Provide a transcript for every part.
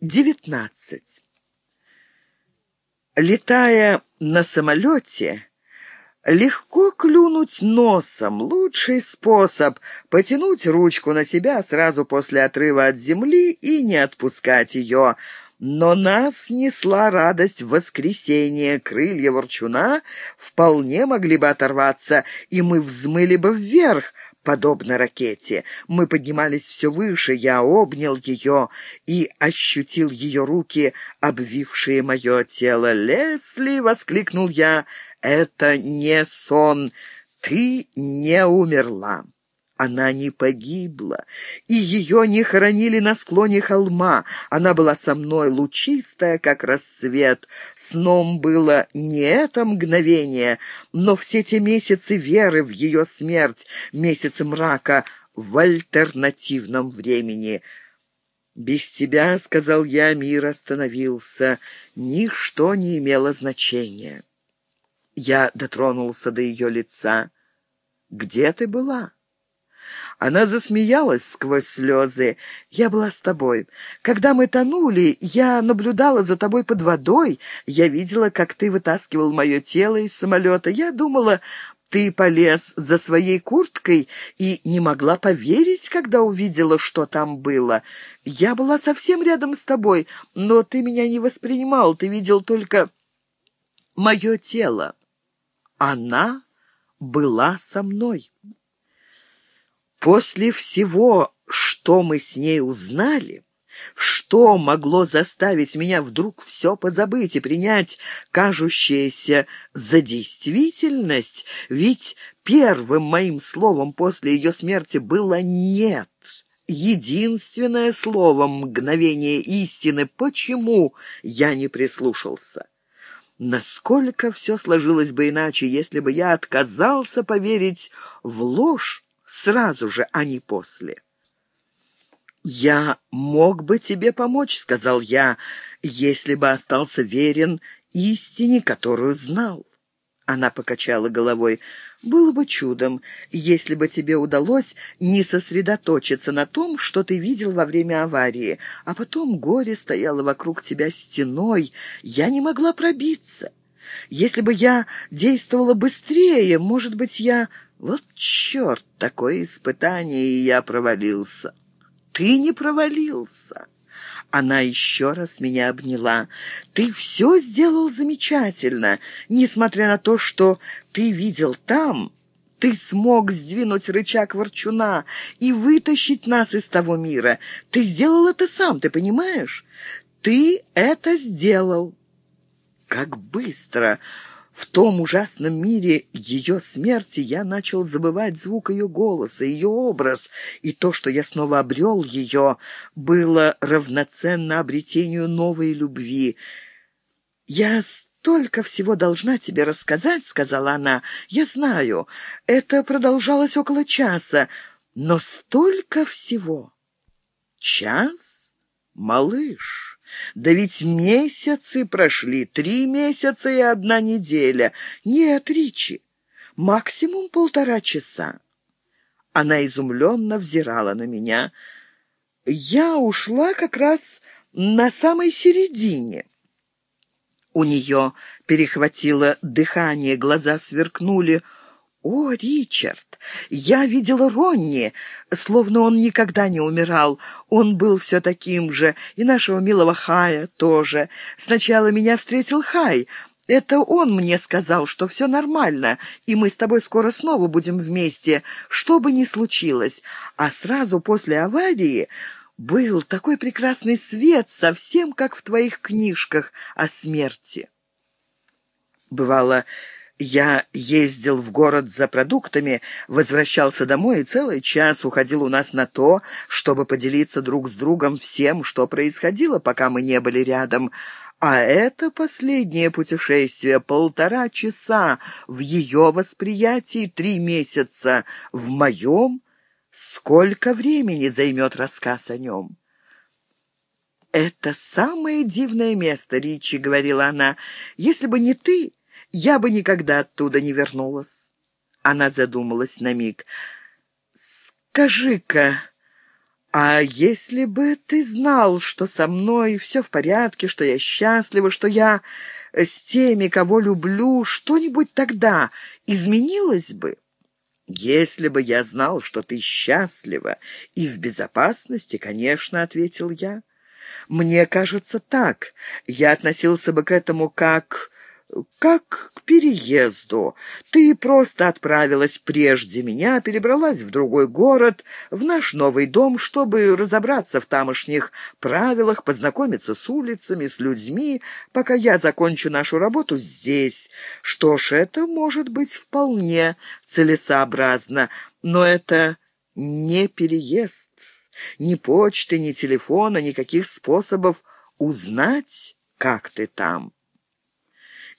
Девятнадцать. Летая на самолете, легко клюнуть носом. Лучший способ — потянуть ручку на себя сразу после отрыва от земли и не отпускать ее. Но нас несла радость воскресения. Крылья ворчуна вполне могли бы оторваться, и мы взмыли бы вверх, подобно ракете. Мы поднимались все выше, я обнял ее и ощутил ее руки, обвившие мое тело. «Лесли!» — воскликнул я. «Это не сон. Ты не умерла». Она не погибла, и ее не хоронили на склоне холма. Она была со мной, лучистая, как рассвет. Сном было не это мгновение, но все те месяцы веры в ее смерть, месяцы мрака в альтернативном времени. «Без тебя, — сказал я, — мир остановился. Ничто не имело значения». Я дотронулся до ее лица. «Где ты была?» Она засмеялась сквозь слезы. «Я была с тобой. Когда мы тонули, я наблюдала за тобой под водой. Я видела, как ты вытаскивал мое тело из самолета. Я думала, ты полез за своей курткой и не могла поверить, когда увидела, что там было. Я была совсем рядом с тобой, но ты меня не воспринимал, ты видел только мое тело. Она была со мной». После всего, что мы с ней узнали, что могло заставить меня вдруг все позабыть и принять кажущееся за действительность? Ведь первым моим словом после ее смерти было «нет». Единственное слово мгновение истины. Почему я не прислушался? Насколько все сложилось бы иначе, если бы я отказался поверить в ложь, сразу же, а не после. «Я мог бы тебе помочь», — сказал я, — «если бы остался верен истине, которую знал». Она покачала головой. «Было бы чудом, если бы тебе удалось не сосредоточиться на том, что ты видел во время аварии, а потом горе стояло вокруг тебя стеной, я не могла пробиться. Если бы я действовала быстрее, может быть, я вот черт, такое испытание, и я провалился. Ты не провалился. Она еще раз меня обняла. «Ты все сделал замечательно. Несмотря на то, что ты видел там, ты смог сдвинуть рычаг ворчуна и вытащить нас из того мира. Ты сделал это сам, ты понимаешь? Ты это сделал». «Как быстро!» В том ужасном мире ее смерти я начал забывать звук ее голоса, ее образ, и то, что я снова обрел ее, было равноценно обретению новой любви. «Я столько всего должна тебе рассказать», — сказала она. «Я знаю, это продолжалось около часа, но столько всего». «Час? Малыш!» Да ведь месяцы прошли, три месяца и одна неделя. Нет, Ричи, максимум полтора часа. Она изумленно взирала на меня. Я ушла как раз на самой середине. У нее перехватило дыхание, глаза сверкнули. «О, Ричард! Я видела Ронни, словно он никогда не умирал. Он был все таким же, и нашего милого Хая тоже. Сначала меня встретил Хай. Это он мне сказал, что все нормально, и мы с тобой скоро снова будем вместе, что бы ни случилось. А сразу после аварии был такой прекрасный свет, совсем как в твоих книжках о смерти». Бывало, я ездил в город за продуктами, возвращался домой и целый час уходил у нас на то, чтобы поделиться друг с другом всем, что происходило, пока мы не были рядом. А это последнее путешествие — полтора часа, в ее восприятии три месяца, в моем — сколько времени займет рассказ о нем. «Это самое дивное место, Ричи», — говорила она. «Если бы не ты, я бы никогда оттуда не вернулась. Она задумалась на миг. «Скажи-ка, А если бы ты знал, что со мной все в порядке, что я счастлива, что я с теми, кого люблю, что-нибудь тогда изменилось бы? «Если бы я знал, что ты счастлива и в безопасности, конечно», — ответил я. «Мне кажется так. Я относился бы к этому как как к переезду. Ты просто отправилась прежде меня, перебралась в другой город, в наш новый дом, чтобы разобраться в тамошних правилах, познакомиться с улицами, с людьми, пока я закончу нашу работу здесь. Что ж, это может быть вполне целесообразно, но это не переезд. Ни почты, ни телефона, никаких способов узнать, как ты там.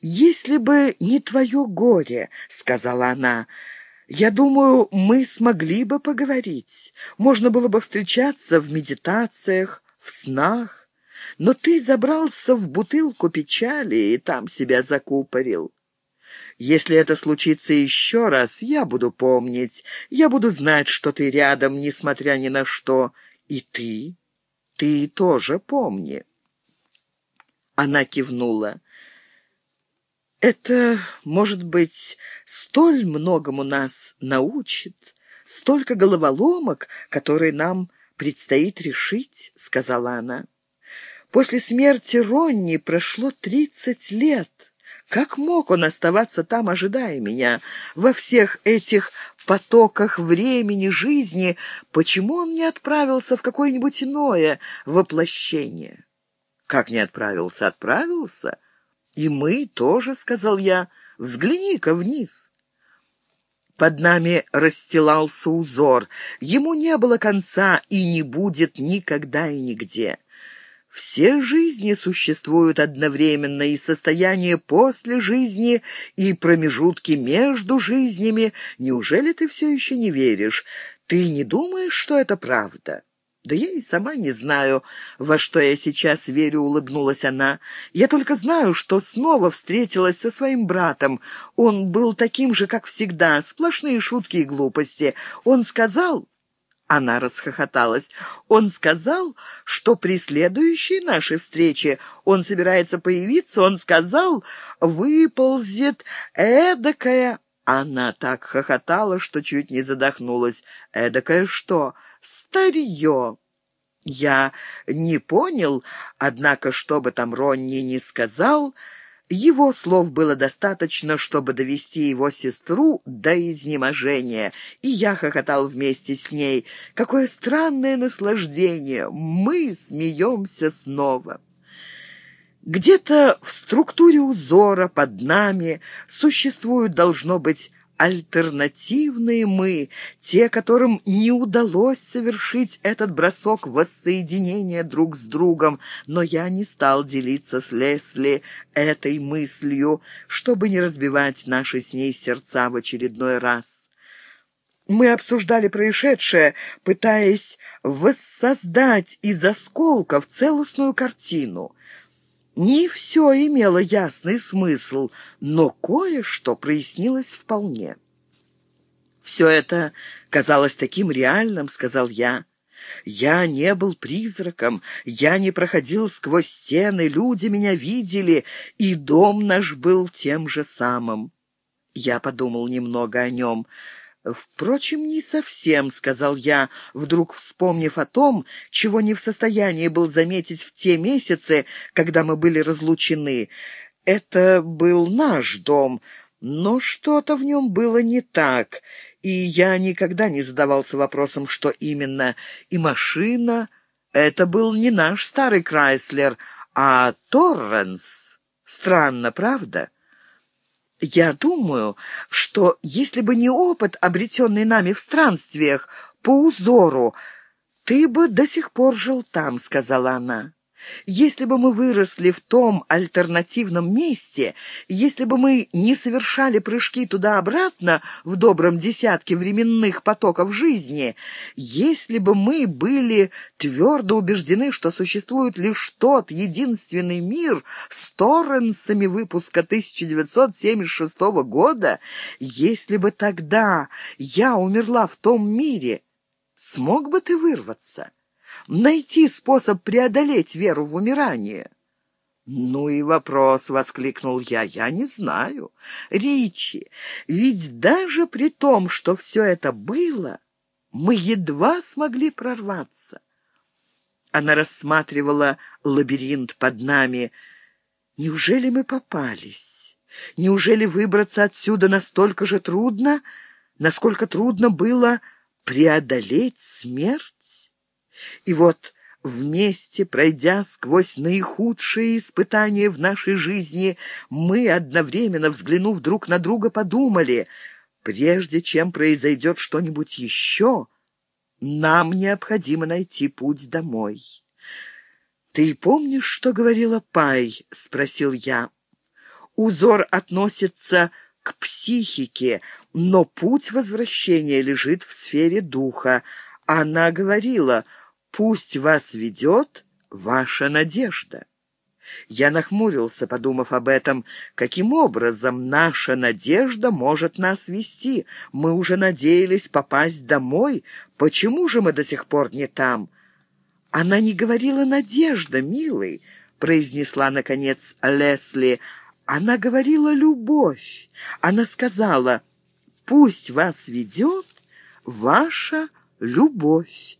«Если бы не твое горе», — сказала она, — «я думаю, мы смогли бы поговорить. Можно было бы встречаться в медитациях, в снах. Но ты забрался в бутылку печали и там себя закупорил. Если это случится еще раз, я буду помнить, я буду знать, что ты рядом, несмотря ни на что. И ты, ты тоже помни». Она кивнула. Это, может быть, столь многому нас научит, столько головоломок, которые нам предстоит решить, — сказала она. После смерти Ронни прошло тридцать лет. Как мог он оставаться там, ожидая меня? Во всех этих потоках времени, жизни, почему он не отправился в какое-нибудь иное воплощение? Как не отправился? Отправился — «И мы тоже», — сказал я, — «взгляни-ка вниз». Под нами расстилался узор. Ему не было конца и не будет никогда и нигде. Все жизни существуют одновременно, и состояние после жизни, и промежутки между жизнями. Неужели ты все еще не веришь? Ты не думаешь, что это правда?» «Да я и сама не знаю, во что я сейчас верю», — улыбнулась она. «Я только знаю, что снова встретилась со своим братом. Он был таким же, как всегда, сплошные шутки и глупости. Он сказал...» Она расхохоталась. «Он сказал, что при следующей нашей встрече он собирается появиться. Он сказал, выползет эдакая...» Она так хохотала, что чуть не задохнулась. «Эдакое что?» Старье. Я не понял, однако, что бы там Ронни ни сказал, его слов было достаточно, чтобы довести его сестру до изнеможения, и я хохотал вместе с ней. Какое странное наслаждение! Мы смеемся снова. Где-то в структуре узора под нами существуют, должно быть, альтернативные мы, те, которым не удалось совершить этот бросок воссоединения друг с другом, но я не стал делиться с Лесли этой мыслью, чтобы не разбивать наши с ней сердца в очередной раз. Мы обсуждали происшедшее, пытаясь воссоздать из осколков целостную картину. Не все имело ясный смысл, но кое-что прояснилось вполне. «Все это казалось таким реальным», — сказал я. «Я не был призраком, я не проходил сквозь стены, люди меня видели, и дом наш был тем же самым». Я подумал немного о нем. «Впрочем, не совсем», — сказал я, вдруг вспомнив о том, чего не в состоянии был заметить в те месяцы, когда мы были разлучены. Это был наш дом, но что-то в нем было не так, и я никогда не задавался вопросом, что именно. И машина — это был не наш старый Крайслер, а Торренс. Странно, правда?» Я думаю, что если бы не опыт, обретенный нами в странствиях по узору, ты бы до сих пор жил там, — сказала она. Если бы мы выросли в том альтернативном месте, если бы мы не совершали прыжки туда-обратно в добром десятке временных потоков жизни, если бы мы были твердо убеждены, что существует лишь тот единственный мир с торренсами выпуска 1976 года, если бы тогда я умерла в том мире, смог бы ты вырваться? Найти способ преодолеть веру в умирание. «Ну и вопрос!» — воскликнул я. «Я не знаю. Ричи, ведь даже при том, что все это было, мы едва смогли прорваться». Она рассматривала лабиринт под нами. «Неужели мы попались? Неужели выбраться отсюда настолько же трудно, насколько трудно было преодолеть смерть? И вот Вместе, пройдя сквозь наихудшие испытания в нашей жизни, мы, одновременно взглянув друг на друга, подумали, прежде чем произойдет что-нибудь еще, нам необходимо найти путь домой. «Ты помнишь, что говорила Пай?» — спросил я. «Узор относится к психике, но путь возвращения лежит в сфере духа. Она говорила, Пусть вас ведет ваша надежда. Я нахмурился, подумав об этом. Каким образом наша надежда может нас вести? Мы уже надеялись попасть домой. Почему же мы до сих пор не там? Она не говорила «надежда», милый, — произнесла, наконец, Лесли. Она говорила «любовь». Она сказала «пусть вас ведет ваша любовь».